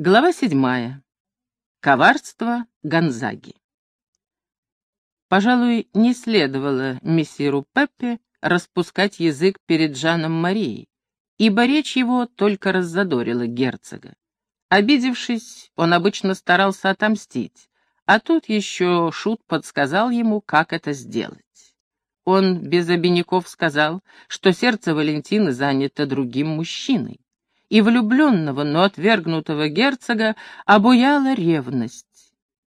Глава седьмая. Коварство Гонзаги. Пожалуй, не следовало мессиру Пеппе распускать язык перед Жаном Марией, ибо речь его только раззадорила герцога. Обидевшись, он обычно старался отомстить, а тут еще Шут подсказал ему, как это сделать. Он без обиняков сказал, что сердце Валентины занято другим мужчиной и влюбленного, но отвергнутого герцога обуяла ревность.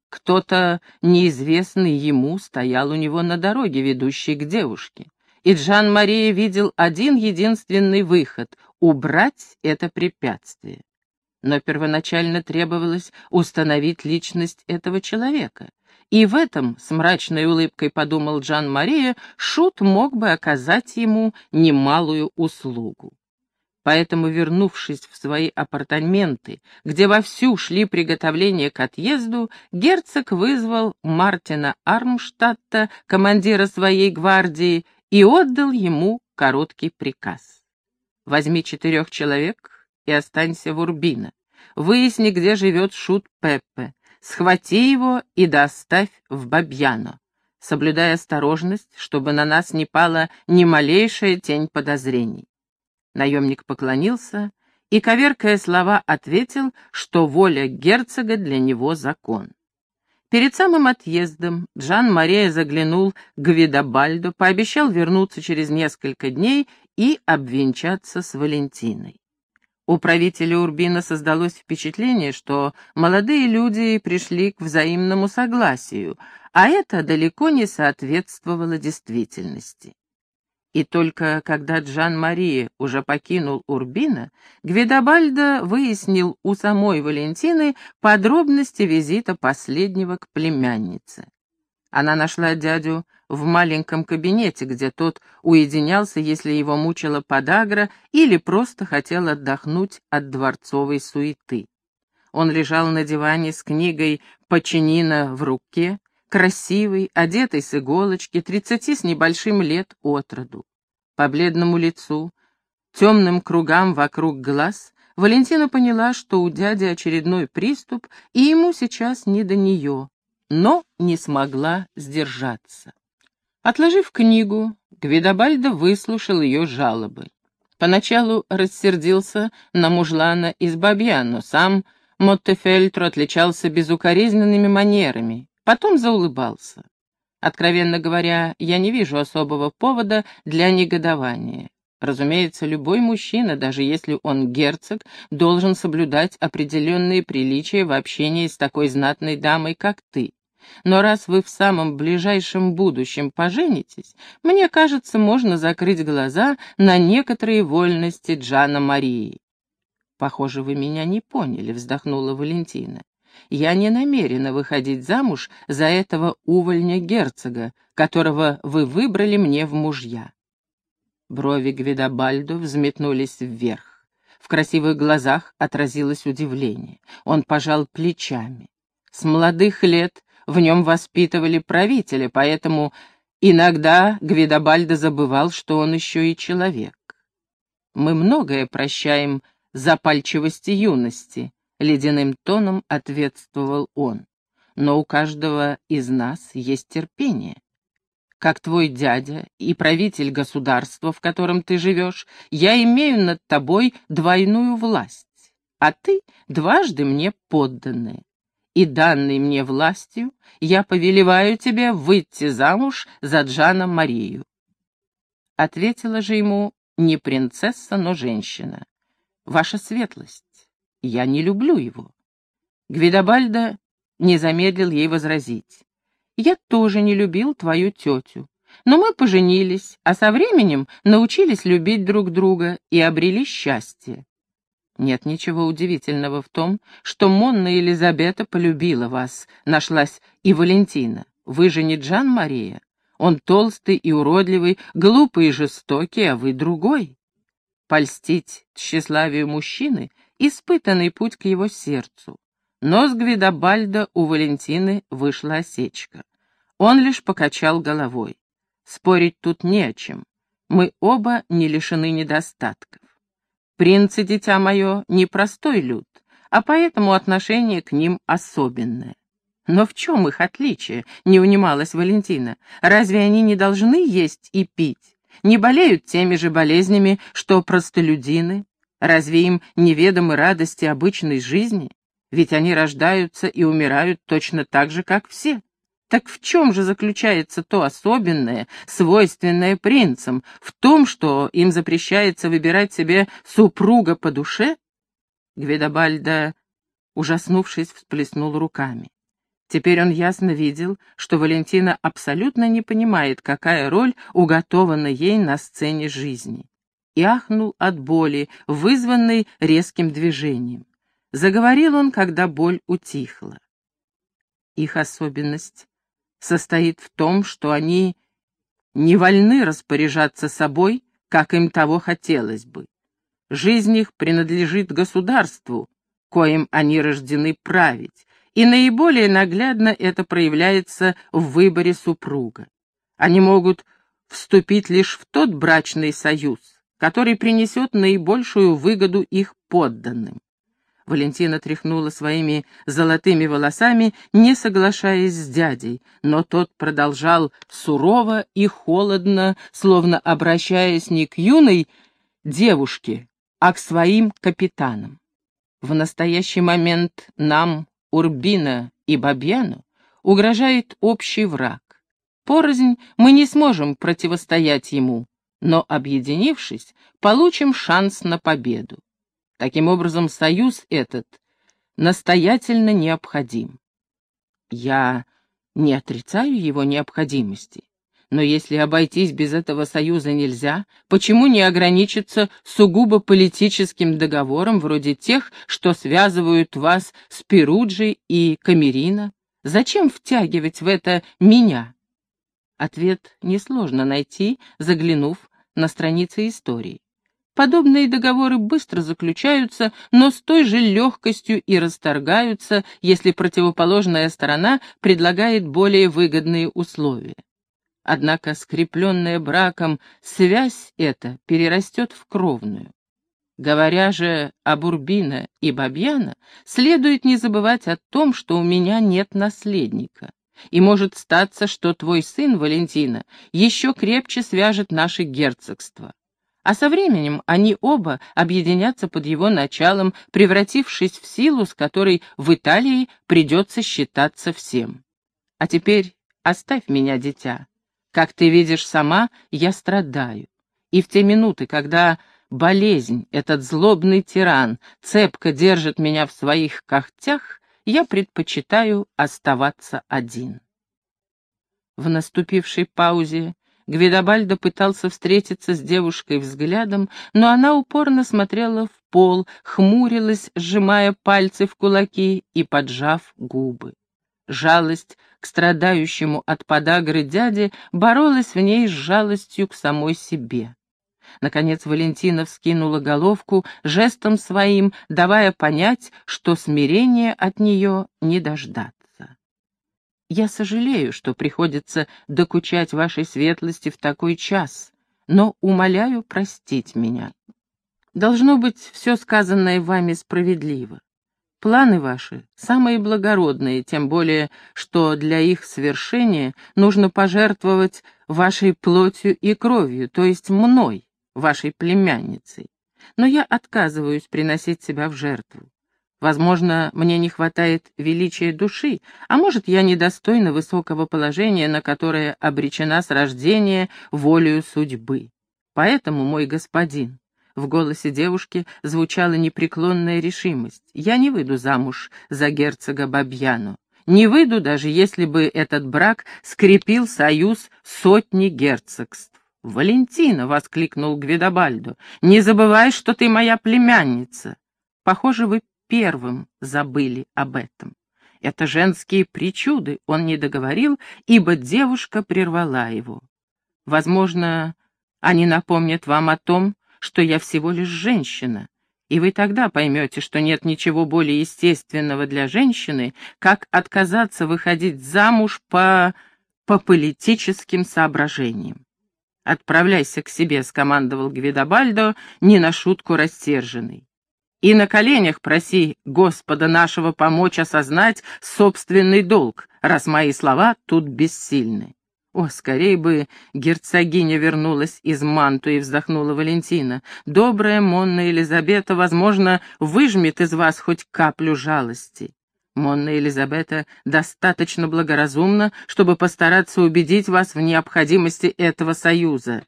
Кто-то неизвестный ему стоял у него на дороге, ведущей к девушке, и Джан-Мария видел один единственный выход — убрать это препятствие. Но первоначально требовалось установить личность этого человека. И в этом, с мрачной улыбкой подумал Джан-Мария, Шут мог бы оказать ему немалую услугу. Поэтому, вернувшись в свои апартаменты, где вовсю шли приготовления к отъезду, герцог вызвал Мартина Армштадта, командира своей гвардии, и отдал ему короткий приказ. «Возьми четырех человек и останься в Урбино. Выясни, где живет Шут Пеппе. Схвати его и доставь в Бабьяно, соблюдая осторожность, чтобы на нас не пала ни малейшая тень подозрений. Наемник поклонился и, коверкая слова, ответил, что воля герцога для него закон. Перед самым отъездом Джан Мария заглянул к Видобальду, пообещал вернуться через несколько дней и обвенчаться с Валентиной. У правителя Урбина создалось впечатление, что молодые люди пришли к взаимному согласию, а это далеко не соответствовало действительности. И только когда Джан-Мария уже покинул Урбина, Гвидобальдо выяснил у самой Валентины подробности визита последнего к племяннице. Она нашла дядю в маленьком кабинете, где тот уединялся, если его мучила подагра или просто хотел отдохнуть от дворцовой суеты. Он лежал на диване с книгой «Починина» в руке, красивый, одетый с иголочки, тридцати с небольшим лет от роду. По бледному лицу, темным кругам вокруг глаз, Валентина поняла, что у дяди очередной приступ, и ему сейчас не до нее, но не смогла сдержаться. Отложив книгу, Гвидобальдо выслушал ее жалобы. Поначалу рассердился на мужлана из Бабья, но сам Моттефельтро отличался безукоризненными манерами, Потом заулыбался. Откровенно говоря, я не вижу особого повода для негодования. Разумеется, любой мужчина, даже если он герцог, должен соблюдать определенные приличия в общении с такой знатной дамой, как ты. Но раз вы в самом ближайшем будущем поженитесь, мне кажется, можно закрыть глаза на некоторые вольности Джана Марии. «Похоже, вы меня не поняли», — вздохнула Валентина. Я не намерена выходить замуж за этого увольня-герцога, которого вы выбрали мне в мужья». Брови Гвидобальдо взметнулись вверх. В красивых глазах отразилось удивление. Он пожал плечами. С молодых лет в нем воспитывали правителя, поэтому иногда Гвидобальдо забывал, что он еще и человек. Мы многое прощаем запальчивости юности, ледяным тоном ответствовал он. Но у каждого из нас есть терпение. Как твой дядя и правитель государства, в котором ты живешь, я имею над тобой двойную власть, а ты дважды мне подданный. И данной мне властью я повелеваю тебе выйти замуж за Джана Марию. Ответила же ему не принцесса, но женщина. Ваша светлость, я не люблю его. Гвидобальдо не замедлил ей возразить. Я тоже не любил твою тетю. Но мы поженились, а со временем научились любить друг друга и обрели счастье. Нет ничего удивительного в том, что Монна Елизабета полюбила вас, нашлась и Валентина. Вы же не Джан Мария. Он толстый и уродливый, глупый и жестокий, а вы другой. Польстить тщеславию мужчины испытанный путь к его сердцу. Но с Гвидобальдо у Валентины вышла осечка. Он лишь покачал головой. Спорить тут не о чем. Мы оба не лишены недостатков. Принц и дитя мое, непростой люд. а поэтому отношение к ним особенное. Но в чем их отличие, не унималась Валентина. Разве они не должны есть и пить? Не болеют теми же болезнями, что простолюдины? Разве им неведомы радости обычной жизни? Ведь они рождаются и умирают точно так же, как все. Так в чем же заключается то особенное, свойственное принцам? В том, что им запрещается выбирать себе супруга по душе? Гведобальда, ужаснувшись, всплеснул руками. Теперь он ясно видел, что Валентина абсолютно не понимает, какая роль уготована ей на сцене жизни. И ахнул от боли, вызванной резким движением. Заговорил он, когда боль утихла. Их особенность состоит в том, что они не вольны распоряжаться собой, как им того хотелось бы. Жизнь их принадлежит государству, коим они рождены править, и наиболее наглядно это проявляется в выборе супруга. Они могут вступить лишь в тот брачный союз, который принесет наибольшую выгоду их подданным. Валентина тряхнула своими золотыми волосами, не соглашаясь с дядей, но тот продолжал сурово и холодно, словно обращаясь не к юной девушке, а к своим капитанам. В настоящий момент нам, Урбина и Бабьяну, угрожает общий враг. Порознь мы не сможем противостоять ему, но, объединившись, получим шанс на победу. Таким образом, союз этот настоятельно необходим. Я не отрицаю его необходимости, но если обойтись без этого союза нельзя, почему не ограничиться сугубо политическим договором, вроде тех, что связывают вас с Перуджей и Камерино? Зачем втягивать в это меня? Ответ несложно найти, заглянув на страницы истории. Подобные договоры быстро заключаются, но с той же легкостью и расторгаются, если противоположная сторона предлагает более выгодные условия. Однако скрепленная браком связь эта перерастет в кровную. Говоря же о Бурбина и Бабьяна, следует не забывать о том, что у меня нет наследника. И может статься, что твой сын, Валентина, еще крепче свяжет наше герцогство а со временем они оба объединятся под его началом, превратившись в силу, с которой в Италии придется считаться всем. А теперь оставь меня, дитя. Как ты видишь сама, я страдаю. И в те минуты, когда болезнь, этот злобный тиран, цепко держит меня в своих когтях, я предпочитаю оставаться один. В наступившей паузе Гвидобальдо пытался встретиться с девушкой взглядом, но она упорно смотрела в пол, хмурилась, сжимая пальцы в кулаки и поджав губы. Жалость к страдающему от подагры дяде боролась в ней с жалостью к самой себе. Наконец Валентина вскинула головку жестом своим, давая понять, что смирения от нее не дождаться. Я сожалею, что приходится докучать вашей светлости в такой час, но умоляю простить меня. Должно быть, все сказанное вами справедливо. Планы ваши самые благородные, тем более, что для их свершения нужно пожертвовать вашей плотью и кровью, то есть мной, вашей племянницей. Но я отказываюсь приносить себя в жертву. Возможно, мне не хватает величия души, а может, я недостойна высокого положения, на которое обречена с рождения волею судьбы. Поэтому, мой господин, в голосе девушки звучала непреклонная решимость. Я не выйду замуж за герцога Бабьяну. Не выйду, даже если бы этот брак скрепил союз сотни герцогств. «Валентина!» — воскликнул Гвидобальдо. «Не забывай, что ты моя племянница. Похоже, вы первым забыли об этом. Это женские причуды, он не договорил, ибо девушка прервала его. Возможно, они напомнят вам о том, что я всего лишь женщина, и вы тогда поймете, что нет ничего более естественного для женщины, как отказаться выходить замуж по... по политическим соображениям. «Отправляйся к себе», — скомандовал Гвидобальдо, не на шутку рассерженный. и на коленях проси Господа нашего помочь осознать собственный долг, раз мои слова тут бессильны. О, скорее бы герцогиня вернулась из Манту и вздохнула Валентина. Добрая Монна Елизабета, возможно, выжмет из вас хоть каплю жалости. Монна Елизабета достаточно благоразумна, чтобы постараться убедить вас в необходимости этого союза.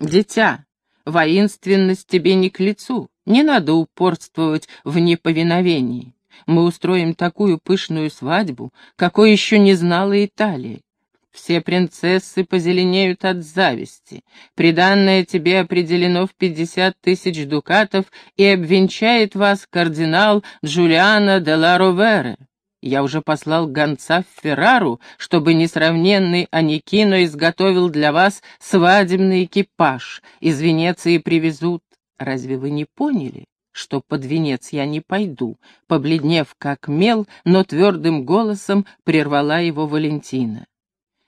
Дитя, воинственность тебе не к лицу, не надо упорствовать в неповиновении. Мы устроим такую пышную свадьбу, какой еще не знала Италия. Все принцессы позеленеют от зависти. Приданное тебе определено в пятьдесят тысяч дукатов и обвенчает вас кардинал Джулиано де ла Ровере. Я уже послал гонца в Феррару, чтобы несравненный Аникино изготовил для вас свадебный экипаж. Из Венеции привезут. Разве вы не поняли? что под венец я не пойду, побледнев как мел, но твердым голосом прервала его Валентина.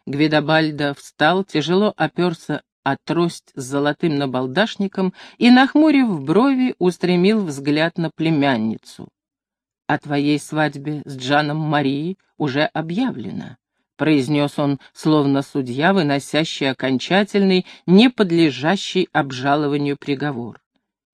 Гвидобальдо встал, тяжело оперся о трость с золотым набалдашником и, нахмурив брови, устремил взгляд на племянницу. «О твоей свадьбе с Джаном Марии уже объявлено», — произнес он, словно судья, выносящий окончательный, не подлежащий обжалованию приговор.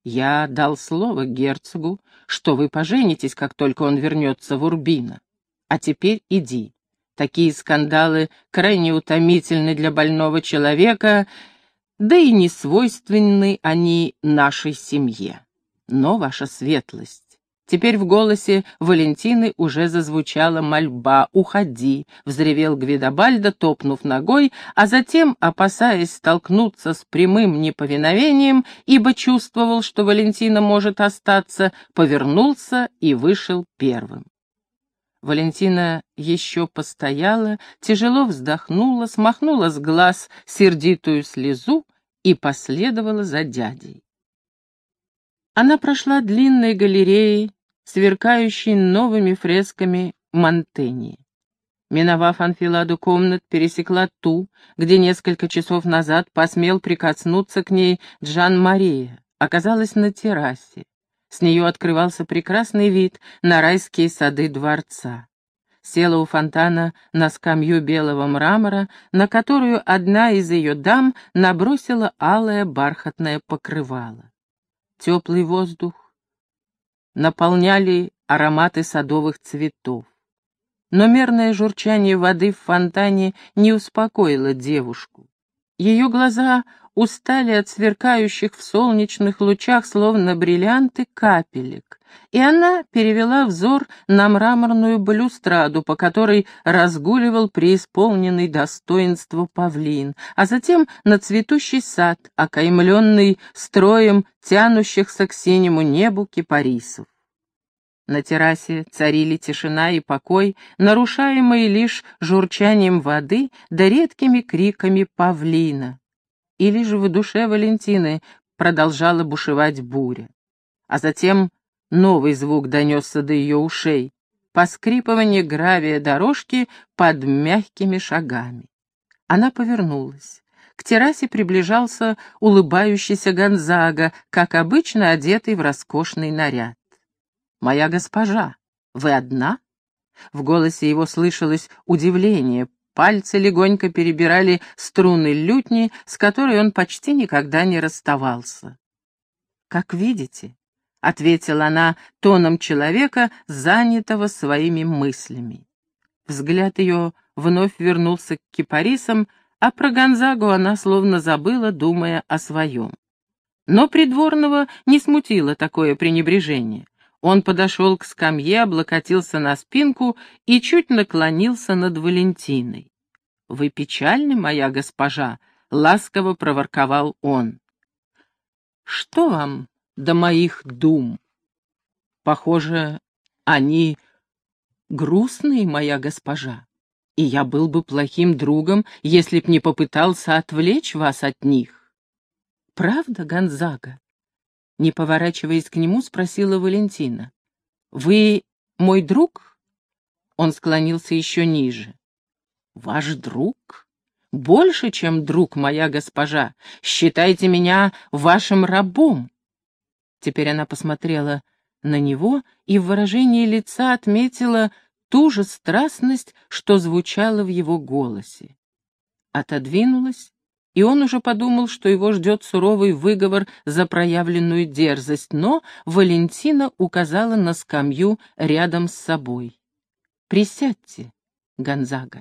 «Я дал слово герцогу, что вы поженитесь, как только он вернется в Урбино. А теперь иди. Такие скандалы крайне утомительны для больного человека, да и не свойственны они нашей семье. Но, ваша светлость, Теперь в голосе Валентины уже зазвучала мольба «Уходи!» — взревел Гвидобальдо, топнув ногой, а затем, опасаясь столкнуться с прямым неповиновением, ибо чувствовал, что Валентина может остаться, повернулся и вышел первым. Валентина еще постояла, тяжело вздохнула, смахнула с глаз сердитую слезу и последовала за дядей. Она прошла длинной галереей, сверкающей новыми фресками Монтении. Миновав анфиладу комнат, пересекла ту, где несколько часов назад посмел прикоснуться к ней Джан Мария, оказалась на террасе. С нее открывался прекрасный вид на райские сады дворца. Села у фонтана на скамью белого мрамора, на которую одна из ее дам набросила алое бархатное покрывало. Теплый воздух наполняли ароматы садовых цветов. Но мерное журчание воды в фонтане не успокоило девушку. Ее глаза устали от сверкающих в солнечных лучах, словно бриллианты, капелек, и она перевела взор на мраморную балюстраду, по которой разгуливал преисполненный достоинство павлин, а затем на цветущий сад, окаймленный строем тянущихся к синему небу кипарисов. На террасе царили тишина и покой, нарушаемые лишь журчанием воды да редкими криками павлина. Или же в душе Валентины продолжала бушевать буря. А затем новый звук донесся до ее ушей — поскрипывание гравия дорожки под мягкими шагами. Она повернулась. К террасе приближался улыбающийся Гонзага, как обычно одетый в роскошный наряд. «Моя госпожа, вы одна?» В голосе его слышалось удивление, пальцы легонько перебирали струны лютни, с которой он почти никогда не расставался. «Как видите», — ответила она тоном человека, занятого своими мыслями. Взгляд ее вновь вернулся к кипарисам, а про Гонзагу она словно забыла, думая о своем. Но придворного не смутило такое пренебрежение. Он подошел к скамье, облокотился на спинку и чуть наклонился над Валентиной. «Вы печальны, моя госпожа?» — ласково проворковал он. «Что вам до моих дум?» «Похоже, они грустные, моя госпожа, и я был бы плохим другом, если б не попытался отвлечь вас от них». «Правда, Гонзага?» Не поворачиваясь к нему, спросила Валентина. «Вы мой друг?» Он склонился еще ниже. «Ваш друг? Больше, чем друг, моя госпожа. Считайте меня вашим рабом». Теперь она посмотрела на него и в выражении лица отметила ту же страстность, что звучало в его голосе. Отодвинулась, и он уже подумал, что его ждет суровый выговор за проявленную дерзость, но Валентина указала на скамью рядом с собой. «Присядьте, Гонзага».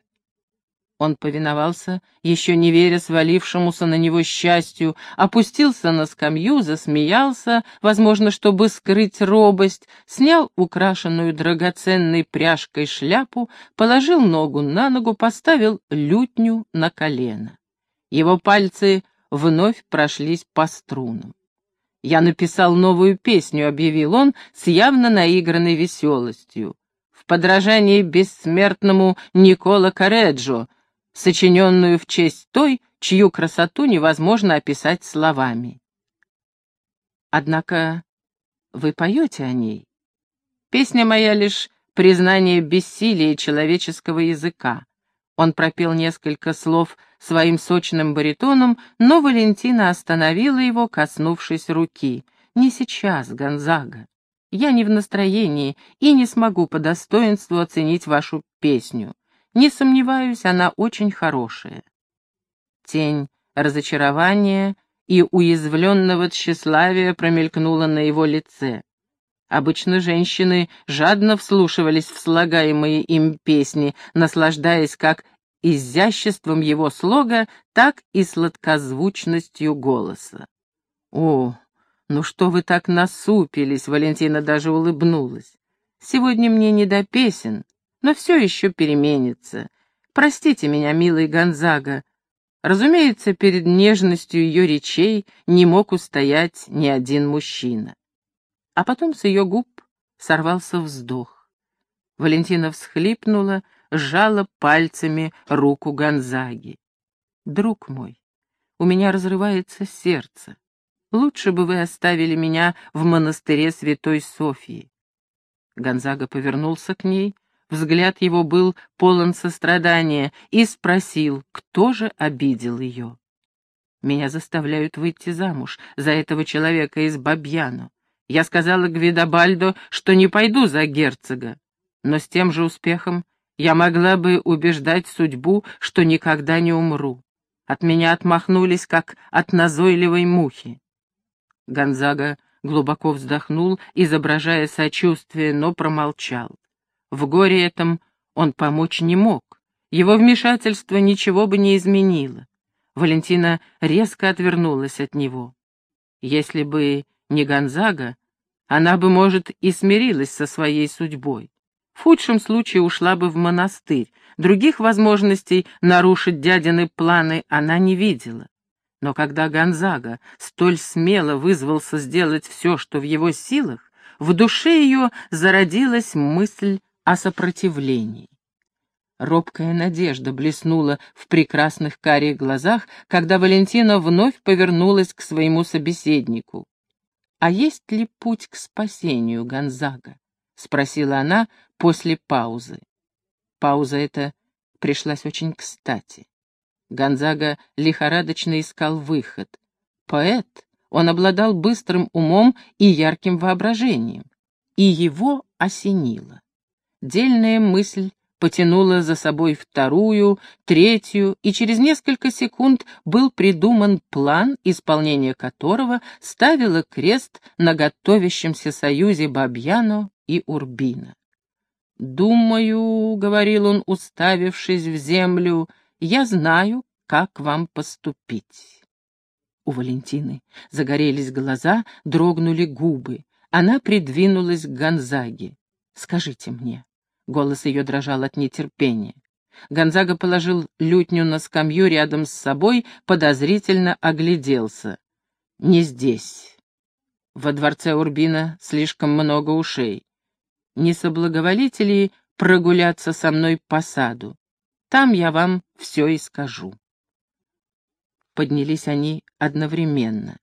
Он повиновался, еще не веря свалившемуся на него счастью, опустился на скамью, засмеялся, возможно, чтобы скрыть робость, снял украшенную драгоценной пряжкой шляпу, положил ногу на ногу, поставил лютню на колено. Его пальцы вновь прошлись по струнам. «Я написал новую песню», — объявил он с явно наигранной веселостью. «В подражании бессмертному Никола Кареджо», сочиненную в честь той, чью красоту невозможно описать словами. Однако вы поете о ней. Песня моя лишь признание бессилия человеческого языка. Он пропел несколько слов своим сочным баритоном, но Валентина остановила его, коснувшись руки. «Не сейчас, Гонзага. Я не в настроении и не смогу по достоинству оценить вашу песню. Не сомневаюсь, она очень хорошая. Тень разочарования и уязвленного тщеславия промелькнула на его лице. Обычно женщины жадно вслушивались в слагаемые им песни, наслаждаясь как изяществом его слога, так и сладкозвучностью голоса. «О, ну что вы так насупились?» — Валентина даже улыбнулась. «Сегодня мне не до песен, но все еще переменится. Простите меня, милый Гонзага. Разумеется, перед нежностью ее речей не мог устоять ни один мужчина. А потом с ее губ сорвался вздох. Валентина всхлипнула, сжала пальцами руку Гонзаги. «Друг мой, у меня разрывается сердце. Лучше бы вы оставили меня в монастыре Святой Софии». Гонзага повернулся к ней, Взгляд его был полон сострадания и спросил, кто же обидел ее. «Меня заставляют выйти замуж за этого человека из Бабьяну. Я сказала Гвидобальдо, что не пойду за герцога, но с тем же успехом я могла бы убеждать судьбу, что никогда не умру. От меня отмахнулись, как от назойливой мухи. Гонзага глубоко вздохнул, изображая сочувствие, но промолчал. В горе этом он помочь не мог. Его вмешательство ничего бы не изменило. Валентина резко отвернулась от него. Если бы не Гонзага, она бы, может, и смирилась со своей судьбой. В худшем случае ушла бы в монастырь. Других возможностей нарушить дядины планы она не видела. Но когда Гонзага столь смело вызвался сделать все, что в его силах, в душе ее зародилась мысль о сопротивлении. Робкая надежда блеснула в прекрасных карих глазах, когда Валентина вновь повернулась к своему собеседнику. «А есть ли путь к спасению, Гонзага?» — спросила она после паузы. Пауза эта пришлась очень кстати. Гонзага лихорадочно искал выход. Поэт, он обладал быстрым умом и ярким воображением, и его осенило. Дельная мысль потянула за собой вторую, третью, и через несколько секунд был придуман план, исполнение которого ставило крест на готовящемся союзе Бабьяно и Урбина. «Думаю», — говорил он, уставившись в землю, — «я знаю, как вам поступить». У Валентины загорелись глаза, дрогнули губы. Она придвинулась к Гонзаге. «Скажите мне, Голос ее дрожал от нетерпения. Гонзага положил лютню на скамью рядом с собой, подозрительно огляделся. «Не здесь. Во дворце Урбина слишком много ушей. Не соблаговолите ли прогуляться со мной по саду? Там я вам все и скажу». Поднялись они одновременно.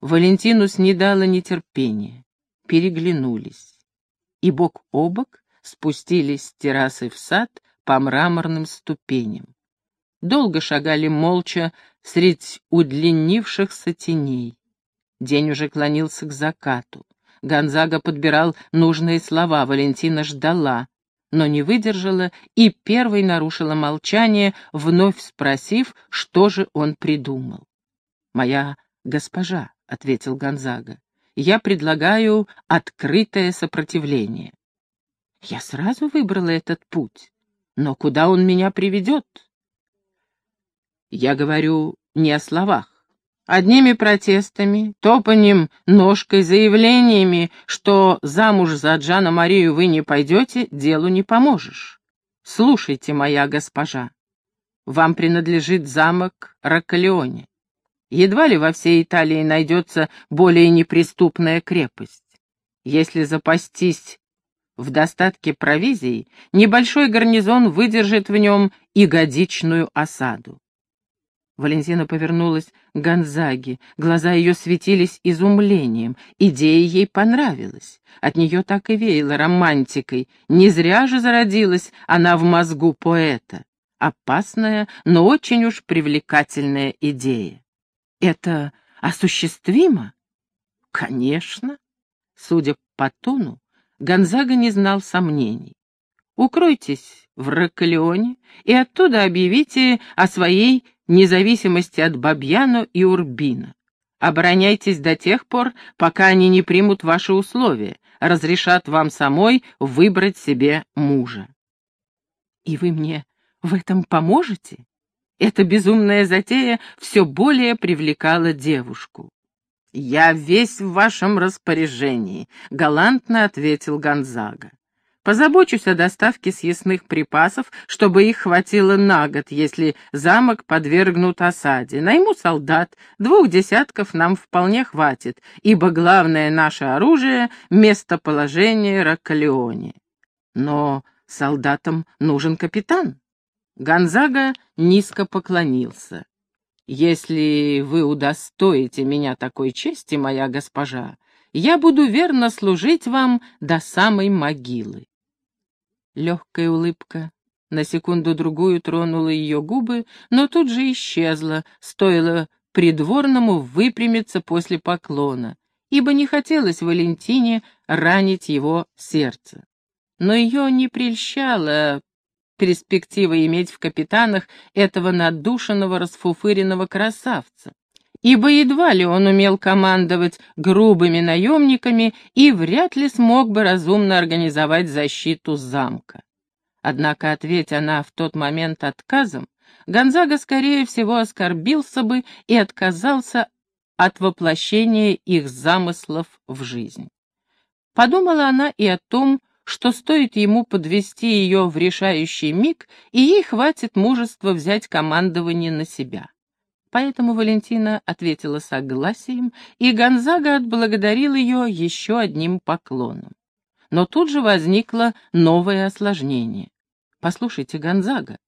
Валентину снедало нетерпение. Переглянулись. И бок о бок спустились с террасы в сад по мраморным ступеням. Долго шагали молча средь удлинившихся теней. День уже клонился к закату. Гонзага подбирал нужные слова, Валентина ждала, но не выдержала и первой нарушила молчание, вновь спросив, что же он придумал. «Моя госпожа», — ответил Гонзага, — «я предлагаю открытое сопротивление». Я сразу выбрала этот путь, но куда он меня приведет? Я говорю не о словах. Одними протестами, топанием ножкой, заявлениями, что замуж за Джана Марию вы не пойдете, делу не поможешь. Слушайте, моя госпожа, вам принадлежит замок Роккалеоне. Едва ли во всей Италии найдется более неприступная крепость. Если запастись в достатке провизии, небольшой гарнизон выдержит в нем и годичную осаду. Валентина повернулась к Гонзаге. Глаза ее светились изумлением. Идея ей понравилась. От нее так и веяло романтикой. Не зря же зародилась она в мозгу поэта. Опасная, но очень уж привлекательная идея. Это осуществимо? Конечно. Судя по тону, Гонзага не знал сомнений. Укройтесь в Роккалеоне и оттуда объявите о своей независимости от Бабьяно и Урбина. Обороняйтесь до тех пор, пока они не примут ваши условия, разрешат вам самой выбрать себе мужа. И вы мне в этом поможете? Эта безумная затея все более привлекала девушку. «Я весь в вашем распоряжении», — галантно ответил Гонзага. Позабочусь о доставке съестных припасов, чтобы их хватило на год, если замок подвергнут осаде. Найму солдат, двух десятков нам вполне хватит, ибо главное наше оружие — местоположение Роккалеоне. Но солдатам нужен капитан. Гонзага низко поклонился. «Если вы удостоите меня такой чести, моя госпожа, я буду верно служить вам до самой могилы». Легкая улыбка на секунду-другую тронула ее губы, но тут же исчезла, стоило придворному выпрямиться после поклона, ибо не хотелось Валентине ранить его сердце. Но ее не прельщала перспектива иметь в капитанах этого надушенного, расфуфыренного красавца ибо едва ли он умел командовать грубыми наемниками и вряд ли смог бы разумно организовать защиту замка. Однако, ответь она в тот момент отказом, Гонзага, скорее всего, оскорбился бы и отказался от воплощения их замыслов в жизнь. Подумала она и о том, что стоит ему подвести ее в решающий миг, и ей хватит мужества взять командование на себя. Поэтому Валентина ответила согласием, и Гонзага отблагодарил ее еще одним поклоном. Но тут же возникло новое осложнение. «Послушайте, Гонзага,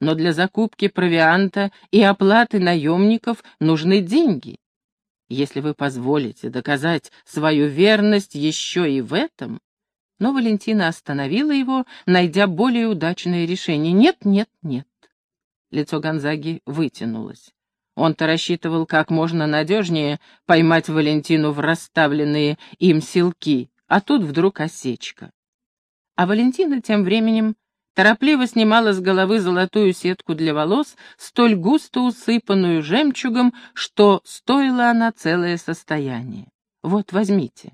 но для закупки провианта и оплаты наемников нужны деньги. Если вы позволите доказать свою верность еще и в этом...» Но Валентина остановила его, найдя более удачное решение. «Нет, нет, нет». Лицо Гонзаги вытянулось. Он-то рассчитывал как можно надежнее поймать Валентину в расставленные им силки, а тут вдруг осечка. А Валентина тем временем торопливо снимала с головы золотую сетку для волос, столь густо усыпанную жемчугом, что стоила она целое состояние. «Вот, возьмите».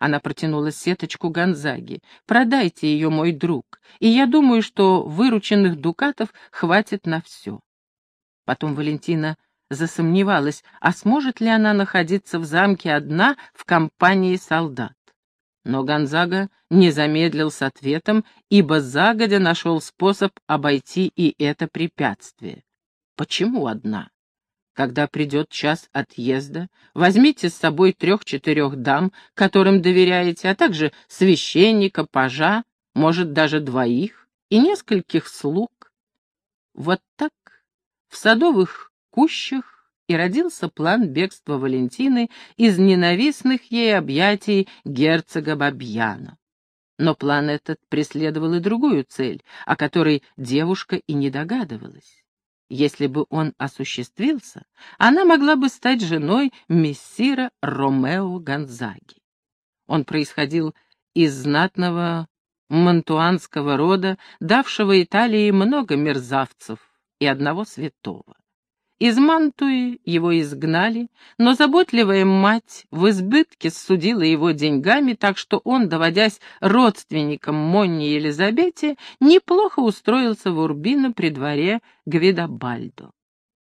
Она протянула сеточку Гонзаги. «Продайте ее, мой друг, и я думаю, что вырученных дукатов хватит на все». Потом Валентина засомневалась, а сможет ли она находиться в замке одна в компании солдат. Но Гонзага не замедлил с ответом, ибо загодя нашел способ обойти и это препятствие. Почему одна? Когда придет час отъезда, возьмите с собой трех-четырех дам, которым доверяете, а также священника, пажа, может, даже двоих, и нескольких слуг. Вот так в садовых кущах и родился план бегства Валентины из ненавистных ей объятий герцога Бабьяна. Но план этот преследовал и другую цель, о которой девушка и не догадывалась. Если бы он осуществился, она могла бы стать женой мессира Ромео Гонзаги. Он происходил из знатного мантуанского рода, давшего Италии много мерзавцев и одного святого. Из Мантуи его изгнали, но заботливая мать в избытке судила его деньгами, так что он, доводясь родственником Монни Елизабете, неплохо устроился в Урбино при дворе Гвидобальдо.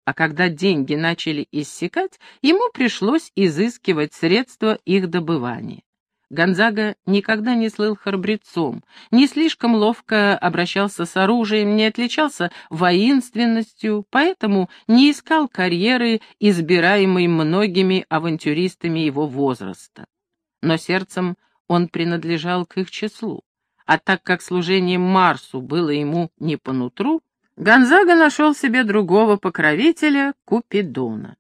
А когда деньги начали иссякать, ему пришлось изыскивать средства их добывания. Гонзага никогда не слыл храбрецом, не слишком ловко обращался с оружием, не отличался воинственностью, поэтому не искал карьеры, избираемой многими авантюристами его возраста. Но сердцем он принадлежал к их числу, а так как служение Марсу было ему не по нутру, Гонзага нашел себе другого покровителя Купидона.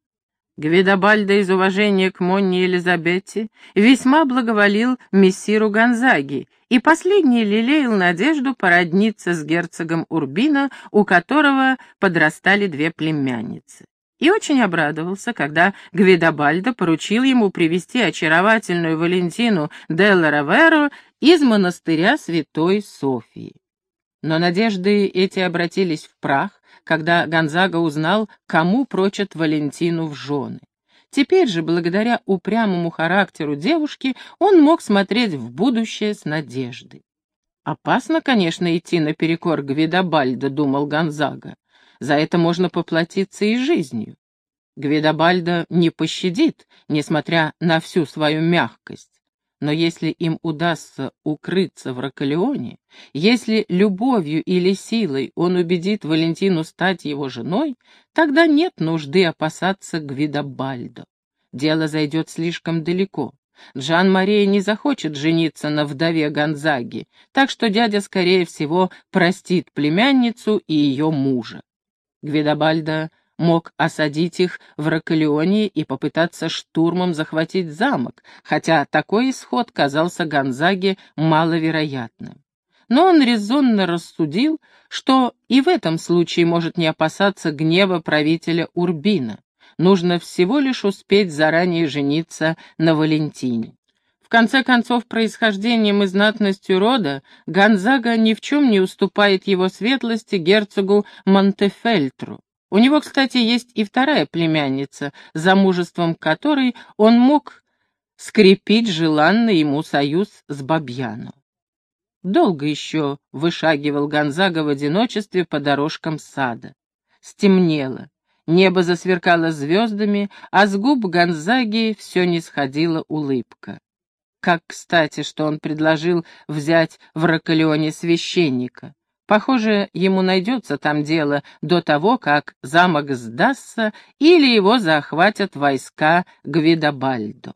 Гвидобальдо из уважения к Монне Елизабете весьма благоволил мессиру Гонзаги, и последний лелеял надежду породниться с герцогом Урбино, у которого подрастали две племянницы. И очень обрадовался, когда Гвидобальдо поручил ему привести очаровательную Валентину де Лараверо из монастыря Святой Софии. Но надежды эти обратились в прах, когда Гонзага узнал, кому прочат Валентину в жены. Теперь же, благодаря упрямому характеру девушки, он мог смотреть в будущее с надеждой. «Опасно, конечно, идти наперекор Гвидобальдо», — думал Гонзага. «За это можно поплатиться и жизнью. Гвидобальдо не пощадит, несмотря на всю свою мягкость. Но если им удастся укрыться в Рокалеоне, если любовью или силой он убедит Валентину стать его женой, тогда нет нужды опасаться Гвидобальдо. Дело зайдет слишком далеко. Джан Мария не захочет жениться на вдове Гонзаги, так что дядя, скорее всего, простит племянницу и ее мужа. Гвидобальдо мог осадить их в Рокалеоне и попытаться штурмом захватить замок, хотя такой исход казался Гонзаге маловероятным. Но он резонно рассудил, что и в этом случае может не опасаться гнева правителя Урбина. Нужно всего лишь успеть заранее жениться на Валентине. В конце концов, происхождением и знатностью рода Гонзага ни в чем не уступает его светлости герцогу Монтефельтру. У него, кстати, есть и вторая племянница, замужеством которой он мог скрепить желанный ему союз с Бабьяну. Долго еще вышагивал Гонзага в одиночестве по дорожкам сада. Стемнело, небо засверкало звездами, а с губ Гонзаги все не сходила улыбка. Как кстати, что он предложил взять в Рокалеоне священника. Похоже, ему найдется там дело до того, как замок сдастся или его захватят войска Гвидобальдо.